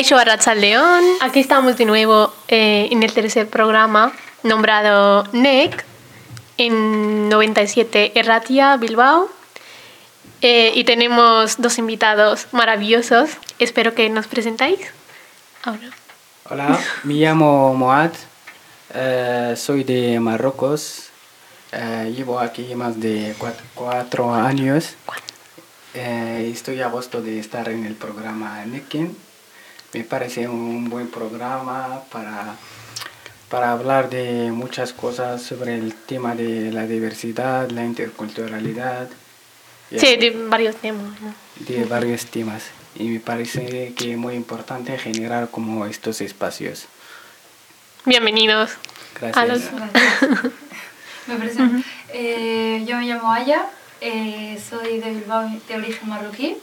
Kaixo León. Aquí estamos de nuevo eh, en el tercer programa nombrado NEC en 97 Erratia, Bilbao. Eh, y tenemos dos invitados maravillosos. Espero que nos presentáis ahora. Hola, me llamo Moad. Eh, soy de Marruecos. llevo aquí más de cuatro, años. estoy a gusto de estar en el programa NECIN me parece un buen programa para, para hablar de muchas cosas sobre el tema de la diversidad, la interculturalidad. Sí, de varios temas. De varios temas. Y me parece que es muy importante generar como estos espacios. Bienvenidos. Gracias. me presento. Eh, yo me llamo Aya, eh, soy de Bilbao de origen marroquí.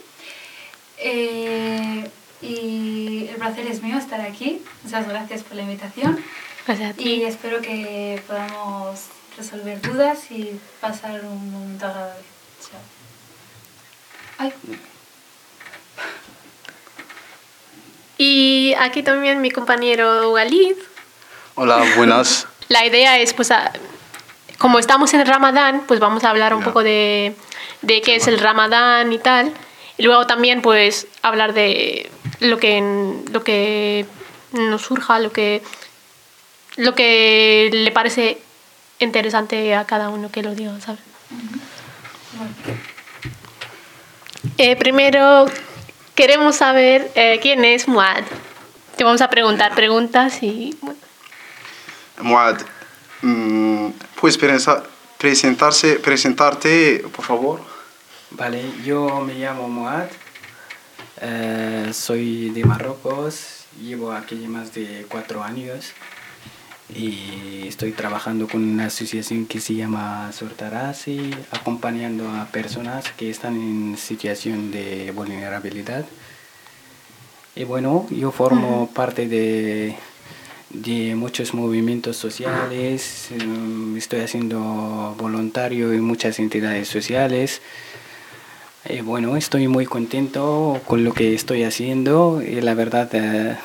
Eh, y el placer es mío estar aquí. Muchas gracias por la invitación. Gracias a ti. Y espero que podamos resolver dudas y pasar un momento agradable. Chao. Ay. Y aquí también mi compañero Walid. Hola, buenas. La idea es, pues, como estamos en el Ramadán, pues vamos a hablar un poco de, de qué es el Ramadán y tal. Y luego también, pues, hablar de lo que, lo que nos surja, lo que, lo que le parece interesante a cada uno que lo diga, ¿sabes? Eh, primero, queremos saber eh, quién es Muad. Te vamos a preguntar preguntas y... Bueno. Muad, mm, ¿puedes presentarse, presentarte, por favor? Vale, yo me llamo Muad. Eh, soy de Marruecos, llevo aquí más de cuatro años y estoy trabajando con una asociación que se llama Sortarasi, acompañando a personas que están en situación de vulnerabilidad. Y bueno, yo formo parte de, de muchos movimientos sociales, em, estoy haciendo voluntario en muchas entidades sociales. Eh, bueno, estoy muy contento con lo que estoy haciendo y la verdad eh,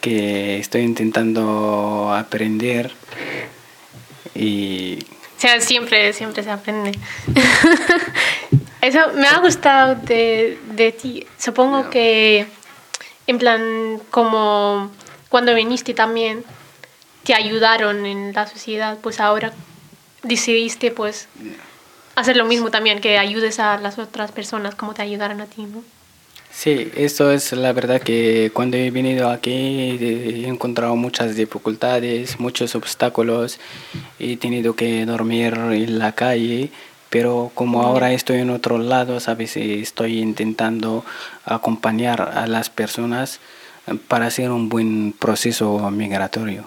que estoy intentando aprender y... O sea, siempre, siempre se aprende. Eso me ha gustado de, de ti. Supongo que, en plan, como cuando viniste también, te ayudaron en la sociedad, pues ahora decidiste, pues hacer lo mismo también, que ayudes a las otras personas como te ayudaran a ti, ¿no? Sí, eso es la verdad que cuando he venido aquí he encontrado muchas dificultades, muchos obstáculos, he tenido que dormir en la calle, pero como ahora estoy en otro lado, sabes, estoy intentando acompañar a las personas para hacer un buen proceso migratorio.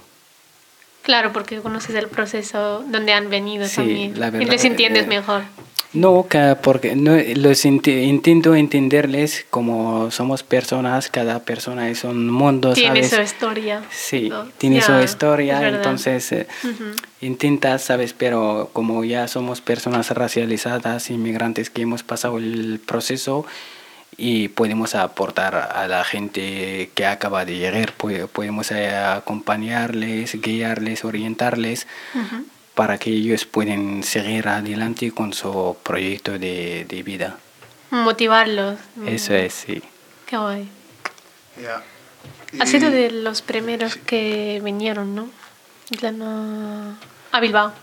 Claro, porque conoces el proceso donde han venido también. La y les entiendes eh, mejor. No, porque no, los intento entenderles como somos personas, cada persona es un mundo, tiene su historia. Sí, tiene su historia, entonces uh intentas, ¿sabes? Pero como ya somos personas racializadas, inmigrantes que hemos pasado el proceso, y podemos aportar a la gente que acaba de llegar, podemos eh, acompañarles, guiarles, orientarles para que ellos puedan seguir adelante con su proyecto de, de vida. Motivarlos. Eso es, sí. Qué guay. Ha sido de los primeros que vinieron, ¿no? A Bilbao.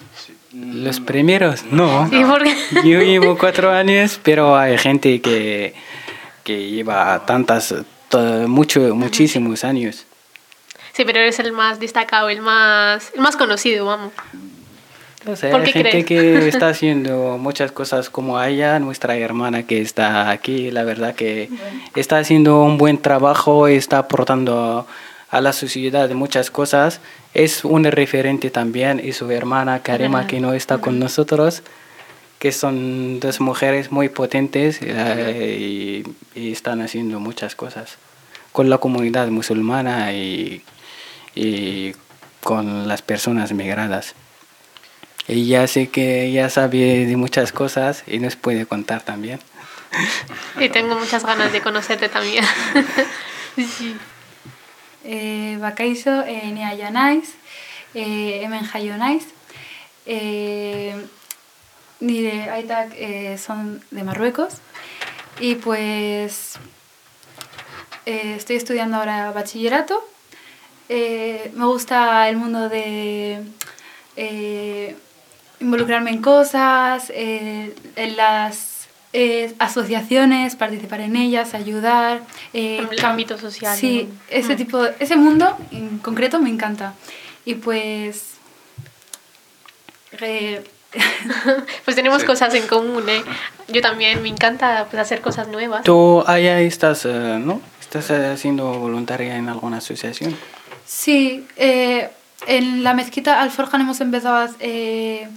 Los primeros, no. Yo llevo cuatro años, pero hay gente que que lleva tantas, mucho, muchísimos años. Sí, pero eres el más destacado, el más, el más conocido, vamos. No sé, hay gente que está haciendo muchas cosas como ella, nuestra hermana que está aquí, la verdad que está haciendo un buen trabajo, está aportando a la sociedad de muchas cosas. Es un referente también y su hermana Karima que no está con nosotros, que son dos mujeres muy potentes eh, y, y están haciendo muchas cosas con la comunidad musulmana y, y con las personas migradas. Ella sé que ella sabe de muchas cosas y nos puede contar también. Y tengo muchas ganas de conocerte también. sí. Eh, bakaizo, eh, nea naiz, eh, hemen jaio naiz. Eh, nire aitak eh, son de Marruecos. Y pues eh, estoy estudiando ahora bachillerato. Eh, me gusta el mundo de eh, involucrarme en cosas, en las asociaciones, participar en ellas, ayudar. el ámbito social, Sí, ¿no? ese Mm. tipo, ese mundo en concreto me encanta. Y pues... eh, Pues tenemos Sí. cosas en común, ¿eh? Yo también, me encanta pues, hacer cosas nuevas. Tú allá estás, eh, ¿no? ¿Estás eh, siendo voluntaria en alguna asociación? Sí, eh, en la mezquita Alforjan hemos empezado eh,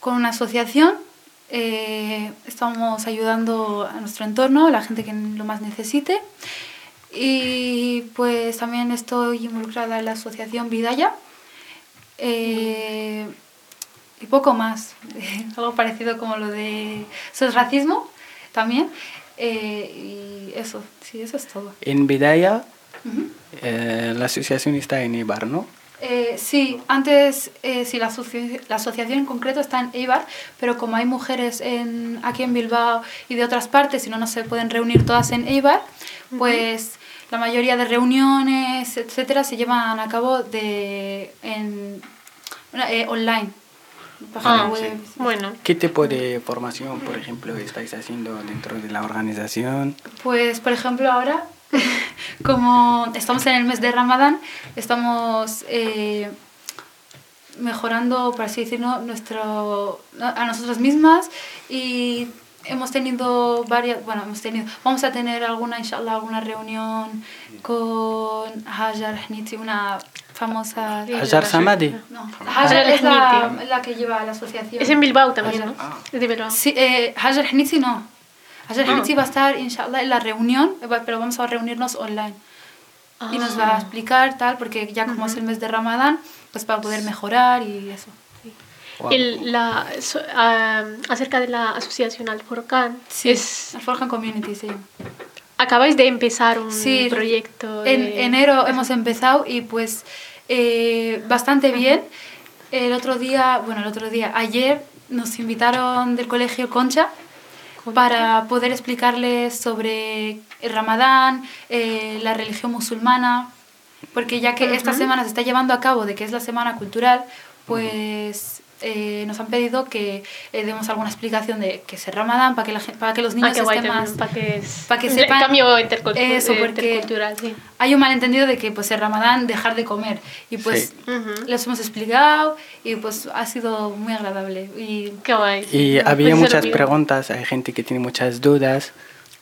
con una asociación. eh, estamos ayudando a nuestro entorno, a la gente que lo más necesite. Y pues también estoy involucrada en la asociación Vidaya. eh, y poco más. Algo parecido como lo de eso es racismo también. eh, y eso, sí, eso es todo. En Bidaya, Ujú. eh, la asociación está en Ibar, ¿no? Eh, sí, antes eh, sí, la, asoci- la asociación en concreto está en Eibar, pero como hay mujeres en, aquí en Bilbao y de otras partes y no, no se pueden reunir todas en Eibar, pues la mayoría de reuniones, etcétera, se llevan a cabo de, en, eh, online. Página Ah, web. Bueno, ¿Qué tipo de formación, por ejemplo, estáis haciendo dentro de la organización? Pues, por ejemplo, ahora, como estamos en el mes de Ramadán, estamos eh, mejorando, por así decirlo, nuestro, a nosotras mismas y hemos tenido varias, bueno, hemos tenido, vamos a tener alguna, inshallah, alguna reunión con Hajar Hniti, una famosa... Hajar Samadi. No, Hajar es la, Hniti. la que lleva la asociación. es en Bilbao también, ¿no? Ah. Es de Bilbao. Sí, eh, Hajar Hnitsi no. Hajar Ah. Va a estar, inshallah, en la reunión, pero vamos a reunirnos online. Y nos va a Ah. explicar tal, porque ya como es el mes de Ramadán, pues para poder mejorar y eso. Wow. El- la, so- ah, acerca de la asociación Alforcán, es, Alforjan Community llama. acabáis de empezar un Sí, proyecto. En de- enero hemos empezado y pues eh, bastante bien. El otro día, bueno, el otro día, ayer nos invitaron del colegio Concha para poder explicarles sobre el Ramadán, eh, la religión musulmana, porque ya que esta semana se está llevando a cabo de que es la semana cultural, pues eh, nos han pedido que eh, demos alguna explicación de que es el Ramadán para que, la, para que los Ah, niños guay estén también, más... para que, es- para que el sepan cambio intercultu- eso, eh, porque- intercultural, sí. Hay un malentendido de que pues el Ramadán dejar de comer y pues Sí. Les hemos explicado y pues ha sido muy agradable y Qué guay. Y Pues había lo muchas preguntas, hay gente que tiene muchas dudas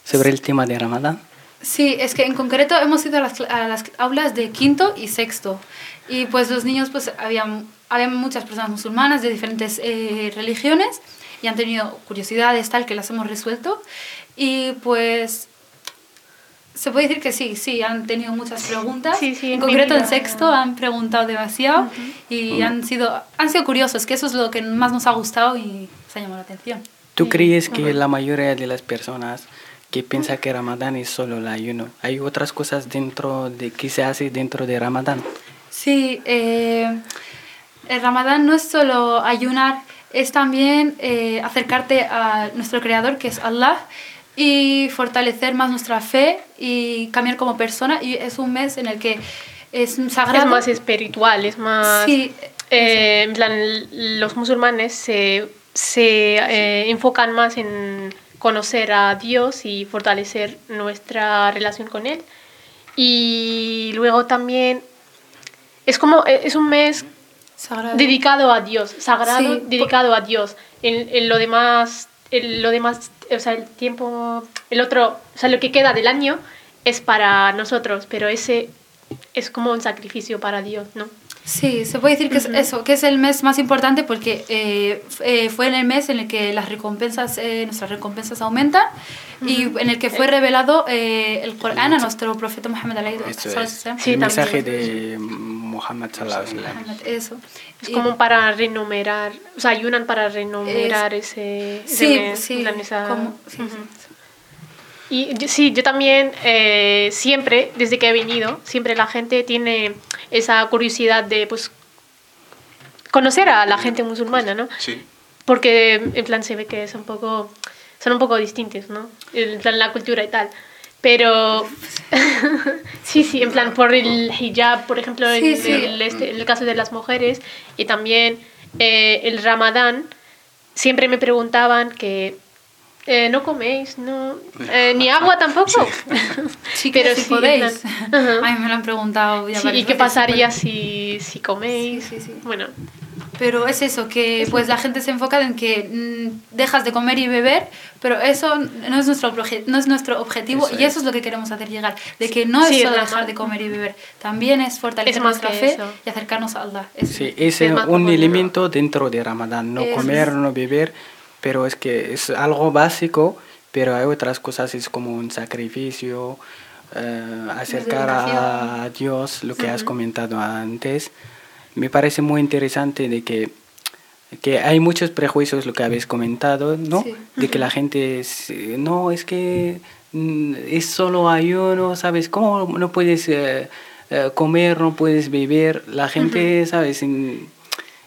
sobre el tema de Ramadán. Sí, es que en concreto hemos ido a las, a las aulas de quinto y sexto. Y pues los niños, pues habían, habían muchas personas musulmanas de diferentes eh, religiones y han tenido curiosidades tal que las hemos resuelto. Y pues se puede decir que sí, sí, han tenido muchas preguntas. Sí, sí, en en concreto en sexto han preguntado demasiado y han, sido, han sido curiosos, que eso es lo que más nos ha gustado y se ha llamado la atención. ¿Tú Sí. crees que la mayoría de las personas que piensa que Ramadán es solo el ayuno, hay otras cosas dentro de que se hace dentro de Ramadán? Sí, eh, el Ramadán no es solo ayunar, es también eh, acercarte a nuestro Creador, que es Allah, y fortalecer más nuestra fe y cambiar como persona. Y es un mes en el que es sagrado. Es más espiritual, es más... Sí, eh, en plan, los musulmanes se, se eh, enfocan más en conocer a Dios y fortalecer nuestra relación con Él. Y luego también es como, eh, es un mes sagrado. dedicado a Dios, sagrado, Sí, dedicado a Dios. En, en lo demás, en lo demás, o sea, el tiempo, el otro, o sea, lo que queda del año es para nosotros, pero ese es como un sacrificio para Dios, ¿no? Sí, se puede decir que es eso, que es el mes más importante porque eh, eh, fue en el mes en el que las recompensas, eh, nuestras recompensas aumentan y en el que fue revelado el Corán a nuestro profeta Muhammad alayhi es Sí, el también. mensaje de Muhammad Eso. Es Y- como para renumerar, o sea, ayunan para renumerar ese, ese Sí, mes, sí, como- sí. Y yo- sí, yo también eh, siempre, desde que he venido, siempre la gente tiene esa curiosidad de pues conocer a la gente musulmana, ¿no? Sí. Porque en plan se ve que es un poco, son un poco distintos, ¿no? En plan la cultura y tal. Pero sí, sí, en plan por el hijab, por ejemplo, en, sí. el, este- en el caso de las mujeres y también eh, el ramadán, siempre me preguntaban que eh, no coméis, no, eh, ni agua tampoco. Chicas, Pero si sí, podéis. A mí me lo han preguntado ya Sí, ¿Y qué pasaría si, si coméis? Sí, sí, sí. Bueno, Pero es eso, que pues la gente se enfoca en que mm, dejas de comer y beber, pero eso no es nuestro, proje- no es nuestro objetivo Eso y es. eso es lo que queremos hacer llegar, de que no Sí, es es solo dejar de comer y beber, también es fortalecer Es más nuestra fe eso. y acercarnos a Allah. Eso. Sí, es Es un elemento dentro de Ramadán, no comer, es. no beber, pero es que es algo básico, pero hay otras cosas, es como un sacrificio, eh, acercar a. Dios, lo que has comentado antes. Me parece muy interesante de que, que hay muchos prejuicios, lo que habéis comentado, ¿no? Sí. De que la gente, es, no, es que mm, es solo ayuno, ¿sabes? ¿Cómo no puedes eh, eh, comer, no puedes beber? La gente, ¿sabes? En-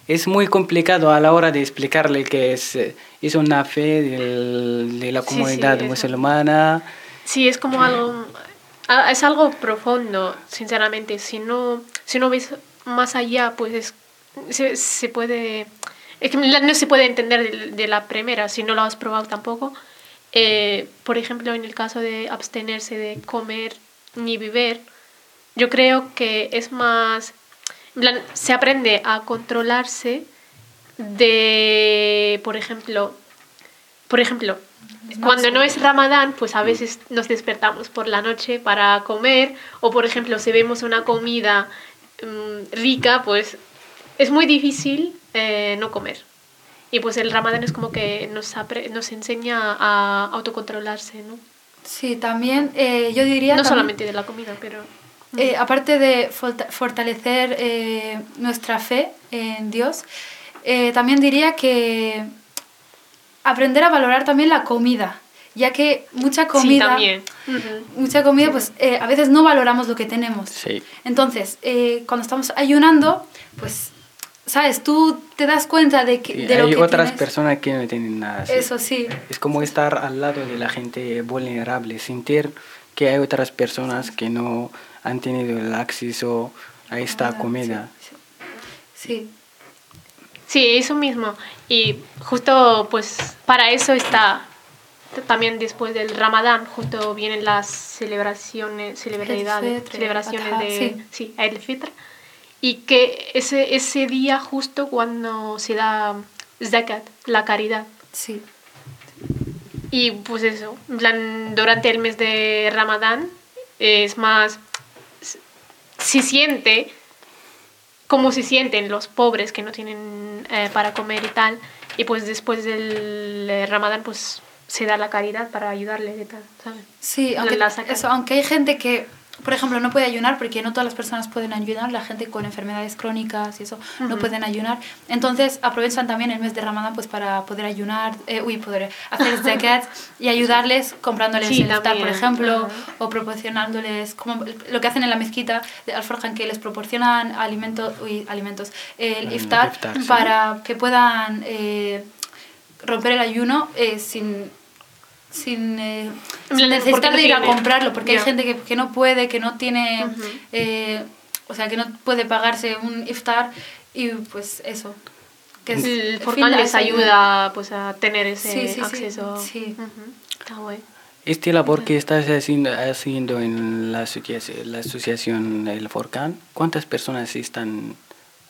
es muy complicado a la hora de explicarle que es, eh, es una fe del- de la Sí, sí, comunidad eso. musulmana. Sí, es como algo, es algo profundo, sinceramente. Si no, si no ves más allá, pues es- se, se puede, es que no se puede entender de, de la primera, si no lo has probado tampoco. Eh, por ejemplo, en el caso de abstenerse de comer ni beber, yo creo que es más, plan, se aprende a controlarse de, por ejemplo, por ejemplo, cuando no es Ramadán, pues a veces nos despertamos por la noche para comer o por ejemplo si vemos una comida mm, rica, pues es muy difícil eh, no comer. Y pues el Ramadán es como que nos, apre- nos enseña a autocontrolarse, ¿no? Sí, también eh, yo diría... No también- solamente de la comida, pero... Eh, aparte de forta- fortalecer eh, nuestra fe en Dios, eh, también diría que aprender a valorar también la comida, ya que mucha Sí, comida, también. Ujú. mucha comida, pues eh, a veces no valoramos lo que tenemos. Sí. Entonces, eh, cuando estamos ayunando, pues, sabes, tú te das cuenta de, que, Sí, de lo hay que otras tienes. personas que no tienen nada. sí. Eso sí, Es como estar al lado de la gente vulnerable, sentir que hay otras personas que no han tenido el acceso a esta comida. sí. Sí, eso mismo. Y justo pues para eso está también después del Ramadán, justo vienen las celebraciones, celebridades, Fitr, celebraciones de sí. sí, el Fitr. Y que ese, ese día justo cuando se da zakat, la caridad. Sí, Y pues eso, durante el mes de Ramadán es más, se siente como se sienten los pobres que no tienen eh, para comer y tal. Y pues después del eh, Ramadán pues se da la caridad para ayudarles y tal, ¿sabes? Sí, aunque, la eso, aunque hay gente que, por ejemplo, no puede ayunar porque no todas las personas pueden ayunar, la gente con enfermedades crónicas y eso no pueden ayunar. Entonces aprovechan también el mes de Ramadán pues para poder ayunar, eh, uy, poder hacer zakat y ayudarles comprándoles Sí, el iftar, por ejemplo, Ajá. o proporcionándoles, como lo que hacen en la mezquita de Al-Farjan, que les proporcionan alimentos, uy, alimentos, el El iftar, iftar, sí. para que puedan eh, romper el ayuno eh, sin sin, eh, sin necesitar no de ir a comprarlo, porque Ya. hay gente que, que no puede, que no tiene, Ujú. eh, o sea, que no puede pagarse un iftar y pues eso. Que es- El al Forcan fin, les ayuda pues a tener ese Sí, sí, sí. acceso. Sí. Ujú. Está guay. Este labor que estás haciendo, haciendo en la asociación, la asociación El Forcan, ¿cuántas personas están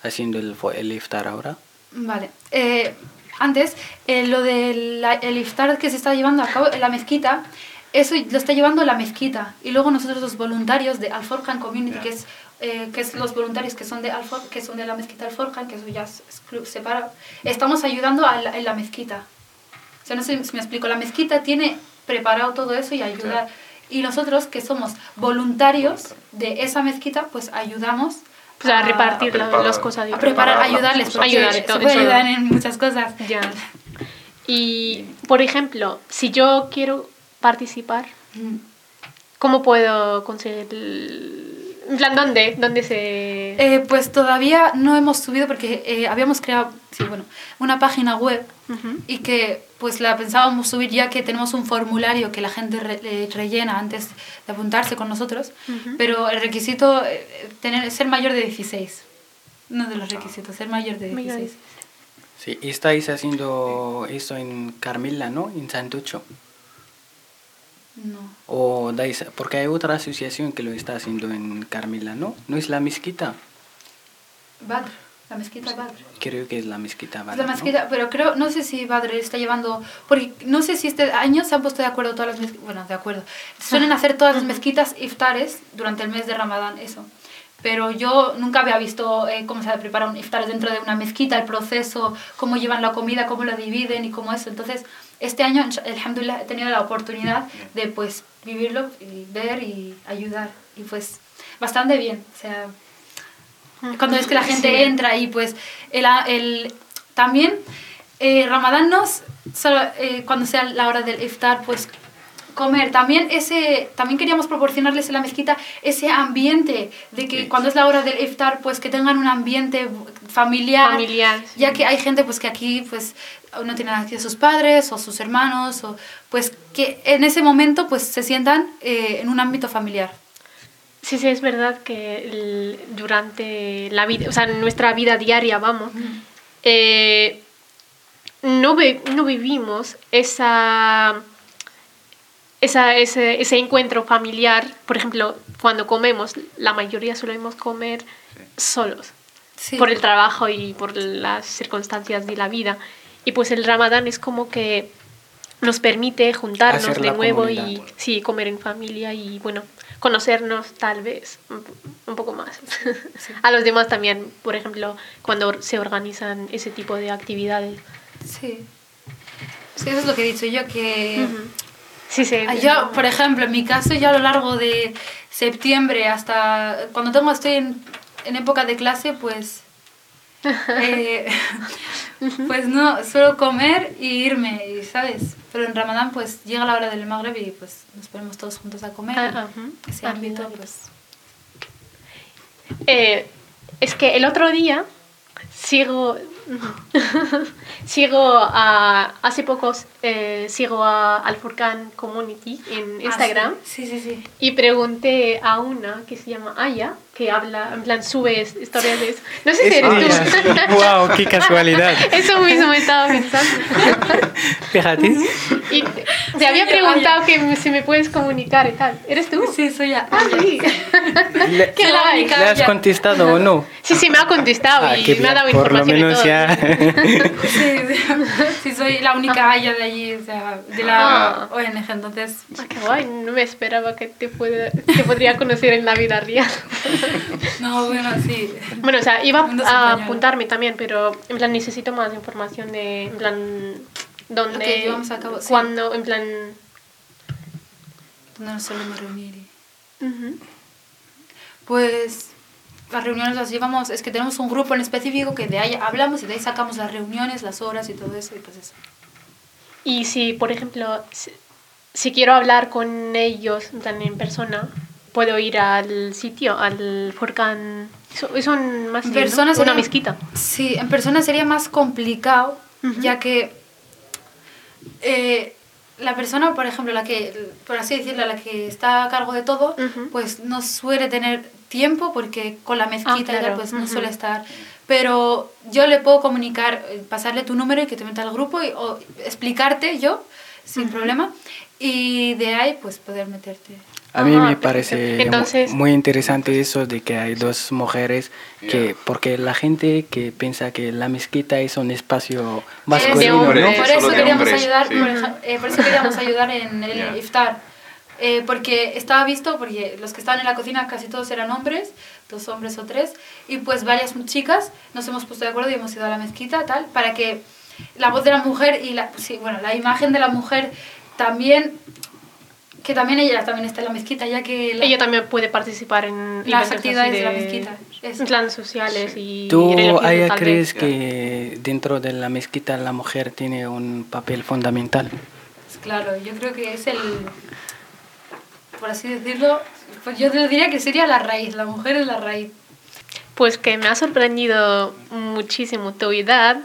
haciendo el, el iftar ahora? Vale. Eh, antes, eh, lo del el iftar que se está llevando a cabo en la mezquita, eso lo está llevando la mezquita. Y luego nosotros los voluntarios de Al-Forjan Community, que es eh, que es los voluntarios que son de Al que son de la mezquita Al-Forjan, que eso ya es club separado, estamos ayudando a la, en la mezquita. O sea, no sé si me explico, la mezquita tiene preparado todo eso y ayuda. Y nosotros que somos voluntarios de esa mezquita, pues ayudamos pues a, repartir las cosas. A preparar, ayudarles, porque ayudar, se puede ayudar en muchas cosas. Ya. Y, por ejemplo, si yo quiero participar. ¿cómo puedo conseguir en plan, ¿dónde? ¿Dónde se...? Eh, pues todavía no hemos subido porque eh, habíamos creado, sí, bueno, una página web y que pues la pensábamos subir ya que tenemos un formulario que la gente rellena antes de apuntarse con nosotros, pero el requisito eh, tener ser mayor de 16. Uno de los requisitos, ser mayor de 16. Sí, y estáis haciendo eso en Carmila, ¿no? En Santucho. No. O dais, porque hay otra asociación que lo está haciendo en Carmila, ¿no? ¿No es la mezquita? Badr, la mezquita Badr. Creo que es la mezquita Badr. La mezquita, pero creo, no sé si Badr está llevando, porque no sé si este año se han puesto de acuerdo todas las mezquitas, bueno, de acuerdo. Suelen hacer todas las mezquitas iftares durante el mes de Ramadán, eso pero yo nunca había visto eh, cómo se prepara un iftar dentro de una mezquita, el proceso, cómo llevan la comida, cómo la dividen y cómo eso. Entonces, este año, alhamdulillah, he tenido la oportunidad de pues vivirlo y ver y ayudar. Y pues bastante bien. O sea, cuando es que la gente entra y pues el, el también eh, Ramadán nos, solo, eh, cuando sea la hora del iftar, pues comer. También, ese, también queríamos proporcionarles en la mezquita ese ambiente de que cuando es la hora del iftar, pues que tengan un ambiente familiar. Familiar. Ya que hay gente pues que aquí pues no tienen aquí a sus padres o sus hermanos, o pues que en ese momento pues se sientan eh, en un ámbito familiar. Sí, sí, es verdad que durante la vida, o sea, nuestra vida diaria, vamos, eh, no, no vivimos esa esa, ese, ese, encuentro familiar, por ejemplo, cuando comemos, la mayoría solemos comer solos, por el trabajo y por las circunstancias de la vida. Y pues el ramadán es como que nos permite juntarnos de nuevo y sí, comer en familia y bueno, conocernos tal vez un, poco más. A los demás también, por ejemplo, cuando se organizan ese tipo de actividades. Sí. Sí, eso es lo que he dicho yo, que... Sí, sí. Ah, yo, por ejemplo, en mi caso, yo a lo largo de septiembre hasta cuando tengo, estoy en, en época de clase, pues... Eh, pues no, suelo comer y irme, ¿sabes? Pero en Ramadán pues llega la hora del Maghreb y pues nos ponemos todos juntos a comer. Ese ámbito pues... Eh, es que el otro día sigo sigo a, hace pocos eh, sigo a Alfurcan Community en ah, Instagram sí. Sí, sí, y pregunté a una que se llama Aya que habla en plan sube historias de eso no sé si eres tú wow qué casualidad eso mismo estaba pensando fíjate y te, había preguntado que si me puedes comunicar y tal eres tú sí soy ya ah, sí. ¿Le, ¿Qué ¿Le has contestado o no? Sí, sí, me ha contestado ah, y me ha dado información. Por lo menos ya. sí, sí, soy la única Aya de allí, o sea, de la ah. ONG, entonces. Ah, qué guay, no me esperaba que te, pueda, te podría conocer en la vida real. no, bueno, sí. Bueno, o sea, iba a apuntarme también, pero en plan necesito más información de, en plan, dónde, okay, vamos a cabo, cuándo, en plan. ¿Dónde nos solemos reunir? Uh Pues las reuniones las llevamos, es que tenemos un grupo en específico que de ahí hablamos y de ahí sacamos las reuniones, las horas y todo eso y pues eso. Y si, por ejemplo, si, quiero hablar con ellos en persona, puedo ir al sitio, al Forcan. Es un más bien, una mezquita. Sí, en persona sería más complicado, ya que eh, la persona, por ejemplo, la que, por así decirlo, la que está a cargo de todo, pues no suele tener tiempo porque con la mezquita ah, pues no suele estar. Pero yo le puedo comunicar, eh, pasarle tu número y que te meta al grupo y, o explicarte yo sin problema y de ahí pues poder meterte. A mí me parece muy interesante eso de que hay dos mujeres que porque la gente que piensa que la mezquita es un espacio masculino, ¿no? Por eso queríamos ayudar, eh, por, eso queríamos ayudar en el iftar. Eh, porque estaba visto, porque los que estaban en la cocina casi todos eran hombres, dos hombres o tres, y pues varias chicas nos hemos puesto de acuerdo y hemos ido a la mezquita, tal, para que la voz de la mujer y la, sí, bueno, la imagen de la mujer también que también ella también está en la mezquita, ya que la- Ella también puede participar en Las actividades de la mezquita. En plan sociales y ¿Tú, Aya, crees que dentro de la mezquita la mujer tiene un papel fundamental? Pues claro, yo creo que es el, por así decirlo, pues yo te diría que sería la raíz, la mujer es la raíz. Pues que me ha sorprendido muchísimo tu edad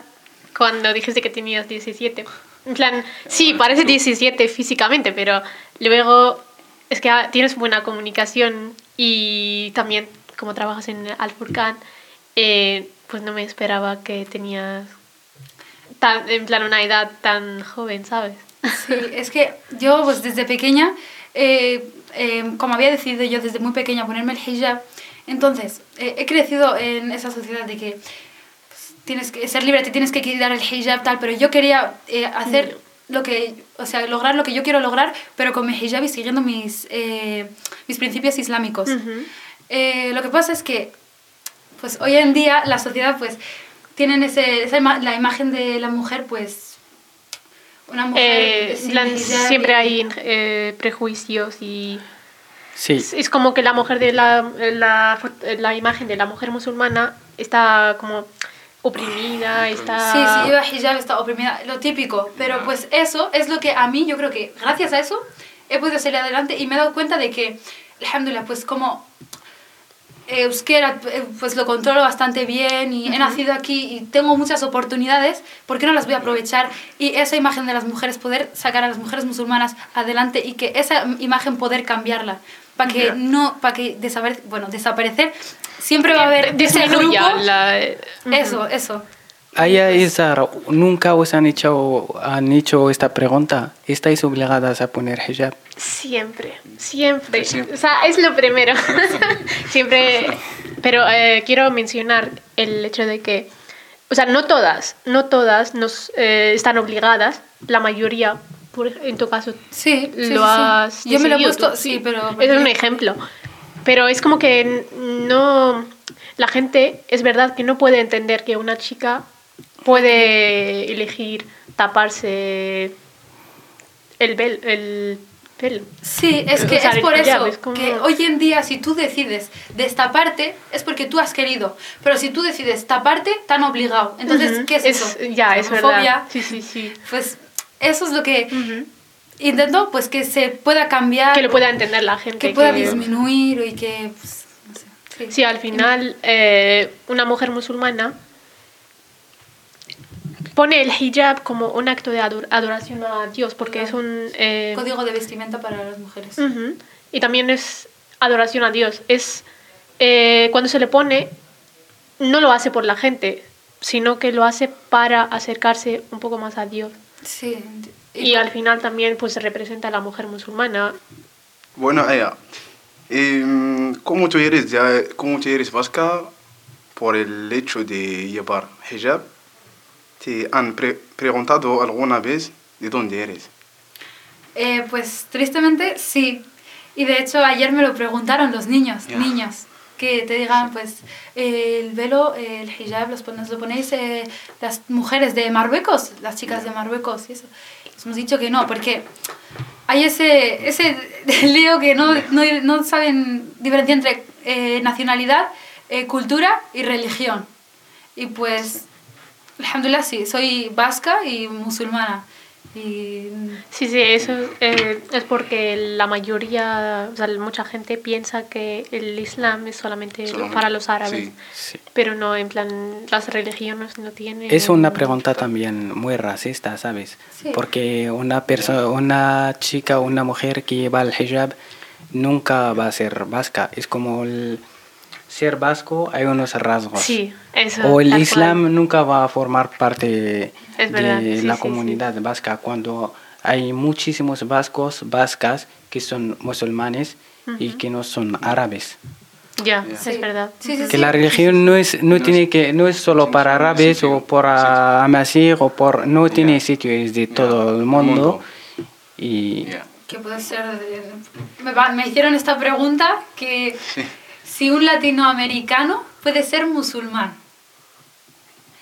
cuando dijiste que tenías 17. En plan, sí, parece 17 físicamente, pero luego es que ah, tienes buena comunicación y también como trabajas en Alfurcan, eh, pues no me esperaba que tenías tan, en plan una edad tan joven, ¿sabes? Sí, es que yo pues desde pequeña, eh, eh, como había decidido yo desde muy pequeña ponerme el hijab, entonces eh, he crecido en esa sociedad de que pues, tienes que ser libre, te tienes que quitar el hijab tal, pero yo quería hacer lo que, o sea, lograr lo que yo quiero lograr, pero con mi hijab y siguiendo mis, eh, mis principios islámicos. Eh, lo que pasa es que, pues hoy en día la sociedad, pues, tienen ese, esa ima- la imagen de la mujer, pues, una mujer Eh, sin siempre y- hay eh, prejuicios y Sí, es, es como que la mujer de la, la, la imagen de la mujer musulmana está como oprimida, está... Sí, si lleva hijab está oprimida, lo típico. Pero pues eso es lo que a mí, yo creo que gracias a eso he podido salir adelante y me he dado cuenta de que, alhamdulillah, pues como euskera, eh, pues lo controlo bastante bien y he nacido aquí y tengo muchas oportunidades, ¿por qué no las voy a aprovechar? Y esa imagen de las mujeres, poder sacar a las mujeres musulmanas adelante y que esa imagen poder cambiarla. Para que Ya. no, para que desaparecer, bueno, desaparecer, siempre va a haber ese grupo. la... Eso, eso. Aya y ¿nunca os han hecho, han hecho esta pregunta? ¿Estáis obligadas a poner hijab? Siempre, siempre. Sí, siempre. O sea, es lo primero. siempre. Pero eh, quiero mencionar el hecho de que, o sea, no todas, no todas nos eh, están obligadas. La mayoría, por, en tu caso, Sí, sí, sí, lo sí. has. Yo me lo he puesto, tú, sí, pero... Es un ejemplo. Pero es como que no. La gente, es verdad que no puede entender que una chica puede elegir taparse el, vel, el pelo. Sí, es que es por eso es como- que hoy en día si tú decides destaparte es porque tú has querido, pero si tú decides taparte, te han obligado. Entonces, Ujú. ¿qué es, eso? Ya, es verdad. Sí, sí, sí. Pues eso es lo que Ujú. intento, pues que se pueda cambiar, Que lo pueda entender la gente. que pueda disminuir y que, pues, no sé. sí. Sí, al final, eh, una mujer musulmana pone el hijab como un acto de ador- adoración a Dios, porque es un... eh, Código de vestimenta para las mujeres. Ujú. Y también es adoración a Dios. Es eh, cuando se le pone, no lo hace por la gente, sino que lo hace para acercarse un poco más a Dios. Sí. Y al final también pues representa a la mujer musulmana. Bueno, Aya, em, ¿cómo tú eres, ya, cómo tú eres vasca por el hecho de llevar hijab? ¿Te han pre- preguntado alguna vez de dónde eres? Eh, pues tristemente sí. Y de hecho ayer me lo preguntaron los niños, niños, que te digan pues eh, el velo, eh, el hijab, los ponéis, lo ponéis eh, las mujeres de Marruecos, las chicas de Marruecos y eso. Les hemos dicho que no, porque hay ese, ese lío que no, no, no saben diferenciar entre eh, nacionalidad, cultura y religión. Y pues, alhamdulillah sí, soy vasca y musulmana. Y Sí, sí, eso eh, es porque la mayoría, o sea, mucha gente piensa que el Islam es solamente, Solamente, para los árabes. sí. Sí. Pero no, en plan, las religiones no tienen... Es una pregunta también muy racista, ¿sabes? Sí. Porque una persona, una chica, una mujer que lleva el hijab nunca va a ser vasca. Es como el ser vasco, hay unos rasgos. Sí, eso. O el Islam cual. nunca va a formar parte Es verdad, de sí, la sí, comunidad vasca cuando hay muchísimos vascos, vascas que son musulmanes y que no son árabes. Ya, Sí. es verdad. Sí, sí, Que sí. la religión no es no, tiene que no es solo para árabes o para amasir o por no tiene sitio es de todo el mundo Mundo. y que puede ser... de- me, me hicieron esta pregunta que si un latinoamericano puede ser musulmán.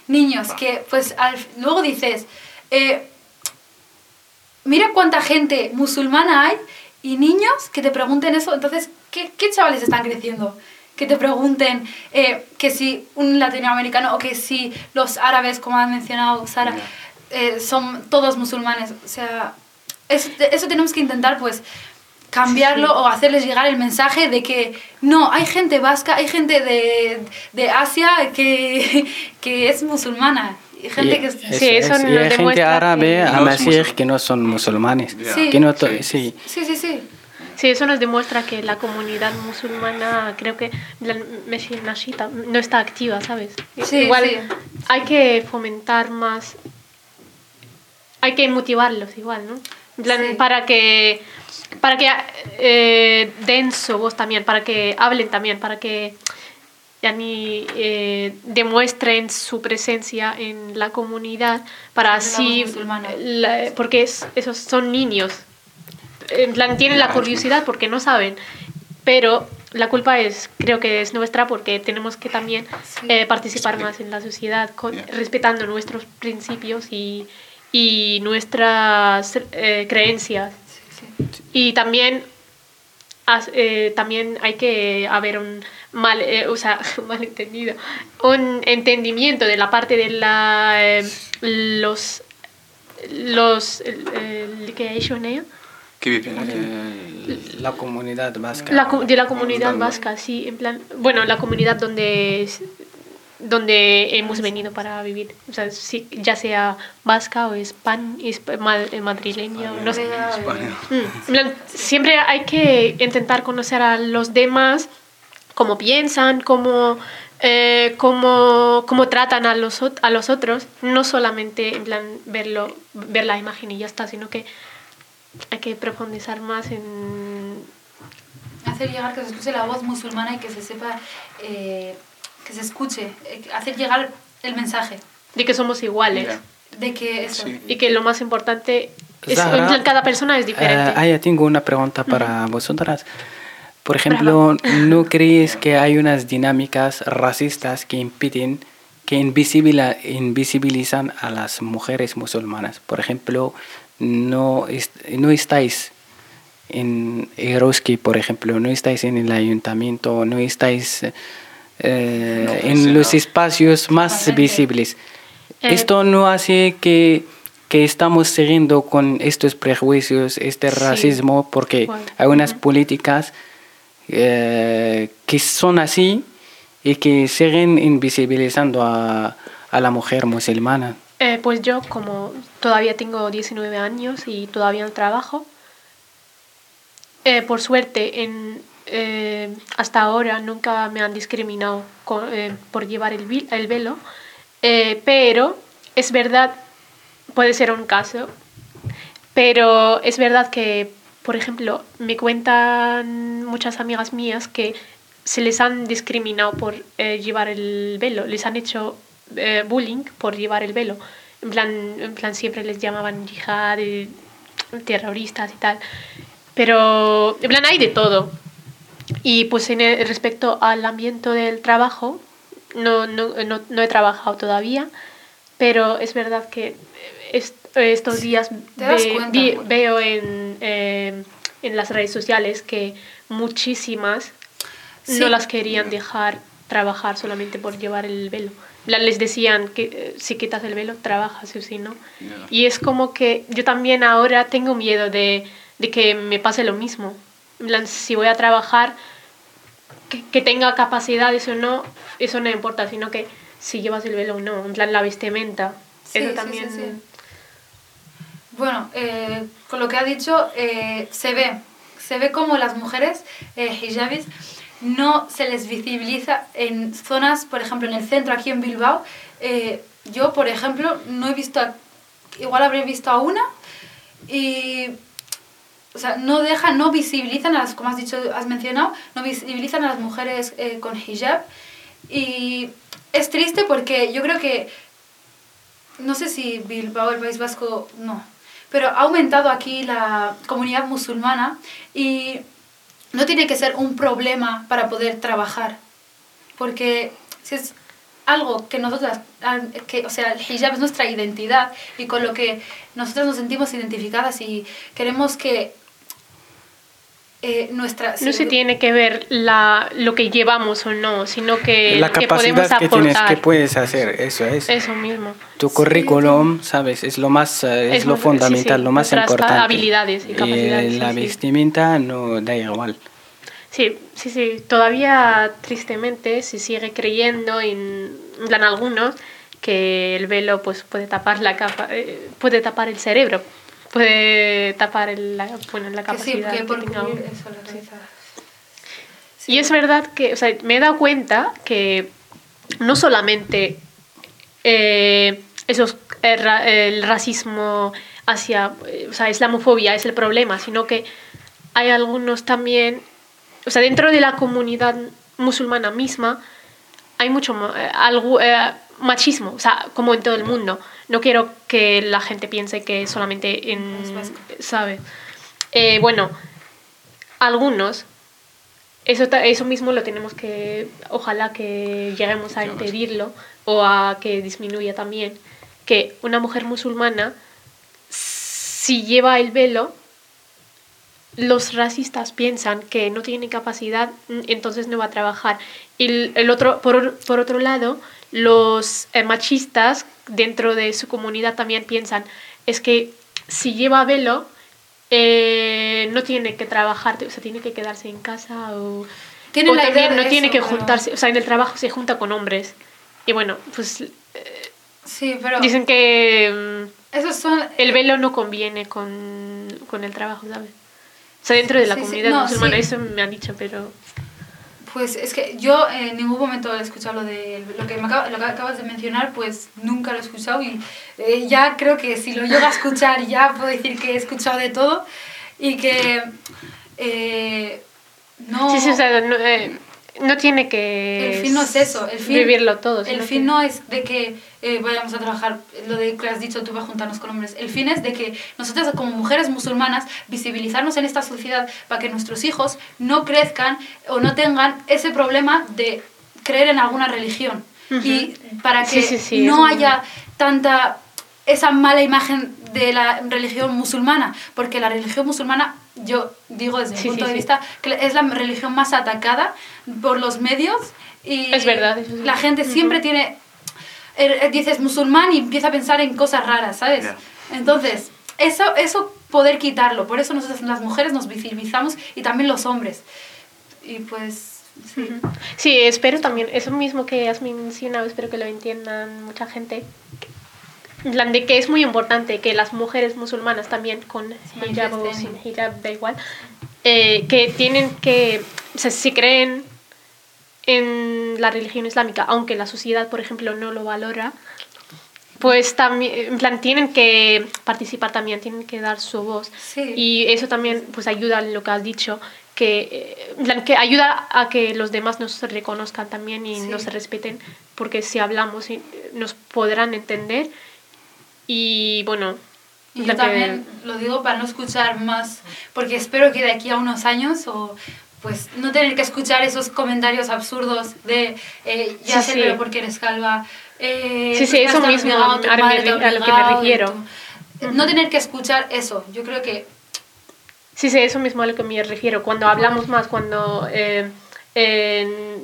Niños, que pues al- luego dices, eh, mira cuánta gente musulmana hay y niños que te pregunten eso, entonces, ¿qué, qué chavales están creciendo? Que te pregunten eh, que si un latinoamericano o que si los árabes, como ha mencionado Sara, eh, son todos musulmanes. O sea, eso, eso tenemos que intentar, pues, cambiarlo o hacerles llegar el mensaje de que no, hay gente vasca, hay gente de, de Asia que, que es musulmana. Y gente Y que... Sí, eso es. nos Y hay gente árabe, que- a No son decir musulmanes. que no son musulmanes. Sí. Que no to- Sí. sí. Sí, sí, sí. Sí, eso nos demuestra que la comunidad musulmana, creo que la Nashita no está activa, ¿sabes? Sí, Igual sí. hay que fomentar más, hay que motivarlos igual, ¿no? Plan, Sí. para que, para que eh, den su voz también, para que hablen también, para que yani, eh, demuestren su presencia en la comunidad, para así, la- porque es- esos son niños, en plan tienen la curiosidad porque no saben, pero la culpa es, creo que es nuestra porque tenemos que también Sí. eh, participar más en la sociedad, con- respetando nuestros principios y, y nuestras eh, creencias. sí, sí. Y también, as- eh, también hay que haber un mal, eh, o sea, malentendido, un entendimiento de la parte de la, eh, los, los, ¿qué la comunidad vasca. La, de la comunidad Comunidad vasca, sí, en plan, bueno, la comunidad donde es- donde hemos venido para vivir, o sea, sí, ya sea vasca o hispan, hisp- eh, madrileña, no sé. España. Mm, siempre hay que intentar conocer a los demás, cómo piensan, cómo, eh, cómo, cómo tratan a los, a los otros, no solamente en plan verlo, ver la imagen y ya está, sino que hay que profundizar más en Hacer llegar que se escuche la voz musulmana y que se sepa, eh, que se escuche, eh, hacer llegar el mensaje de que somos iguales de que eso. Sí. y que lo más importante es Zahra, cada persona es diferente. Eh, ah, ya tengo una pregunta para vosotras. Por ejemplo, ¿no crees que hay unas dinámicas racistas que impiden, que invisibilizan a las mujeres musulmanas? Por ejemplo, no, est- no estáis en Eroski, por ejemplo, no estáis en el ayuntamiento, no estáis eh, en los espacios más visibles. Eh, Esto no hace que, que estamos siguiendo con estos prejuicios, este Sí. racismo, porque hay unas políticas eh, que son así y que siguen invisibilizando a, a la mujer musulmana. Eh, pues yo, como todavía tengo 19 años y todavía no trabajo, eh, por suerte, en, eh, hasta ahora nunca me han discriminado eh, por llevar el, velo, eh, pero es verdad, puede ser un caso, pero es verdad que, por ejemplo, me cuentan muchas amigas mías que se les han discriminado por llevar el velo, les han hecho bullying por llevar el velo. En plan, en plan siempre les llamaban yihad, terroristas y tal. Pero, en plan, hay de todo. Y pues en el- respecto al ambiente del trabajo, no, no, no, no he trabajado todavía, pero es verdad que est- estos días Te das ve- cuenta, vi- bueno. veo en, eh, en las redes sociales que muchísimas Sí. no las querían dejar trabajar solamente por llevar el velo. Les decían que eh, si quitas el velo, trabajas o si no. Y es como que yo también ahora tengo miedo de, de que me pase lo mismo. En plan, si voy a trabajar, que, que tenga capacidades o no, eso no importa, sino que si llevas el velo o no. En plan, la vestimenta. Sí, eso también. sí, sí. Bueno, eh, con lo que ha dicho, eh, se ve, se ve como las mujeres eh, hijabis no se les visibiliza en zonas, por ejemplo, en el centro, aquí en Bilbao. Eh, yo, por ejemplo, no he visto, a- igual habré visto a una y, o sea, no dejan, no visibilizan a las, como has dicho, has mencionado, no visibilizan a las mujeres eh, con hijab y es triste porque yo creo que no sé si Bilbao, el País Vasco, no. pero ha aumentado aquí la comunidad musulmana y no tiene que ser un problema para poder trabajar, porque si es algo que nosotras, que, o sea, el hijab es nuestra identidad y con lo que nosotras nos sentimos identificadas y queremos que eh, nuestra... No se tiene que ver la, lo que llevamos o no, sino que la que capacidad podemos que aportar. tienes, que puedes hacer, eso es. Eso mismo. Tu currículum, sabes, es lo más, eh, es, lo sí, fundamental, sí, lo más nuestras importante. habilidades y capacidades, la sí, sí. vestimenta no da igual. Sí, sí, sí. Todavía, tristemente, se sigue creyendo en, en plan algunos que el velo pues puede tapar la capa, eh, puede tapar el cerebro, puede tapar el, la, bueno, la Que sí, capacidad que que tenga uno. eso. Y es verdad que, o sea, me he dado cuenta que no solamente eh, esos, el, ra- el racismo hacia, eh, o sea, islamofobia es el problema, sino que hay algunos también, o sea, dentro de la comunidad musulmana misma hay mucho eh, algo, eh, machismo, o sea, como en todo el mundo. No quiero que la gente piense que solamente en. ¿sabe? Eh, bueno, algunos eso, eso mismo lo tenemos que, ojalá que lleguemos a impedirlo o a que disminuya también, que una mujer musulmana, si lleva el velo, los racistas piensan que no tiene capacidad, mm, entonces no va a trabajar. Y el, el otro, por, por otro lado, los eh, machistas dentro de su comunidad también piensan, es que si lleva velo, eh, no tiene que trabajar, o sea, tiene que quedarse en casa o, o la también idea no tiene que pero- juntarse, o sea, en el trabajo se junta con hombres. Y bueno, pues Sí, pero dicen que mm, esos son... el velo no conviene con, con el trabajo, ¿sabes? O sea, dentro de la Sí, sí, comunidad no, musulmana, sí. eso me han dicho, pero... Pues es que yo en ningún momento he escuchado lo de lo que, me acaba- lo que acabas de mencionar, pues nunca lo he escuchado y eh, ya creo que si lo llego a escuchar ya puedo decir que he escuchado de todo y que eh, no... Sí, sí, o no, eh, no tiene que el fin no es eso, el fin, vivirlo todo. El fin que- no es de que eh, vayamos a trabajar, lo de que has dicho tú, a juntarnos con hombres. El fin es de que nosotras como mujeres musulmanas visibilizarnos en esta sociedad para que nuestros hijos no crezcan o no tengan ese problema de creer en alguna religión. Y para que Sí, sí, sí, no haya tanta esa mala imagen de la religión musulmana, porque la religión musulmana, yo digo desde mi Sí, punto sí, de sí. vista, que es la religión más atacada por los medios y Es verdad, es la gente siempre tiene, eh, dices musulmán y empieza a pensar en cosas raras, ¿sabes? Entonces, eso, eso poder quitarlo, por eso nosotras las mujeres nos visibilizamos y también los hombres. Y pues, sí. Sí, espero también, eso mismo que has mencionado, espero que lo entiendan mucha gente. En plan de que es muy importante que las mujeres musulmanas también con hijab o sin hijab, da igual, eh, que tienen que, o sea, si creen en la religión islámica, aunque la sociedad, por ejemplo, no lo valora, pues también, en plan, tienen que participar también, tienen que dar su voz. Sí. Y eso también pues ayuda en lo que has dicho, que, en plan, que ayuda a que los demás nos reconozcan también y Sí. nos respeten, porque si hablamos nos podrán entender. Y bueno, Y yo que- también lo digo para no escuchar más, porque espero que de aquí a unos años o pues no tener que escuchar esos comentarios absurdos de eh, ya Sí, sé sí. pero porque eres calva. eh, Sí, sí, eso mismo, a me- a lo que me refiero. No tener que escuchar eso, yo creo que Sí, sí, eso mismo a lo que me refiero. Cuando hablamos más, cuando eh,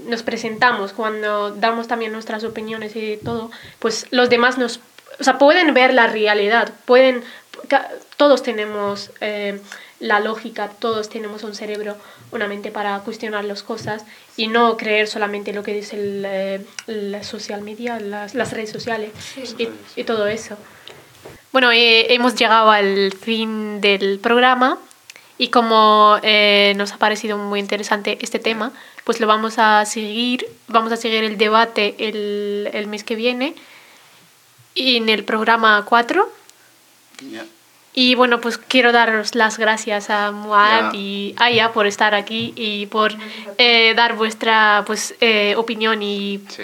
nos presentamos, cuando damos también nuestras opiniones y todo, pues los demás nos, o sea, pueden ver la realidad, pueden, ca- todos tenemos eh, la lógica, todos tenemos un cerebro, una mente para cuestionar las cosas y no creer solamente lo que dice el, eh, la social media, las, las redes sociales y, y todo eso. Bueno, eh, hemos llegado al fin del programa y como eh, nos ha parecido muy interesante este tema, pues lo vamos a seguir, vamos a seguir el debate el, el mes que viene y en el programa 4. Ya. Y bueno, pues quiero daros las gracias a Muad y Aya por estar aquí y por eh, dar vuestra pues, eh, opinión y, Sí.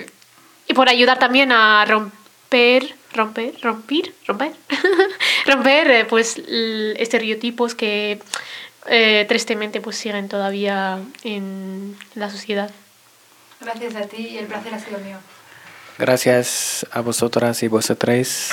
y por ayudar también a romper, romper, romper, romper, romper eh, pues estereotipos que eh, tristemente pues siguen todavía en la sociedad. Gracias a ti y el placer ha sido mío. Gracias a vosotras y vosotros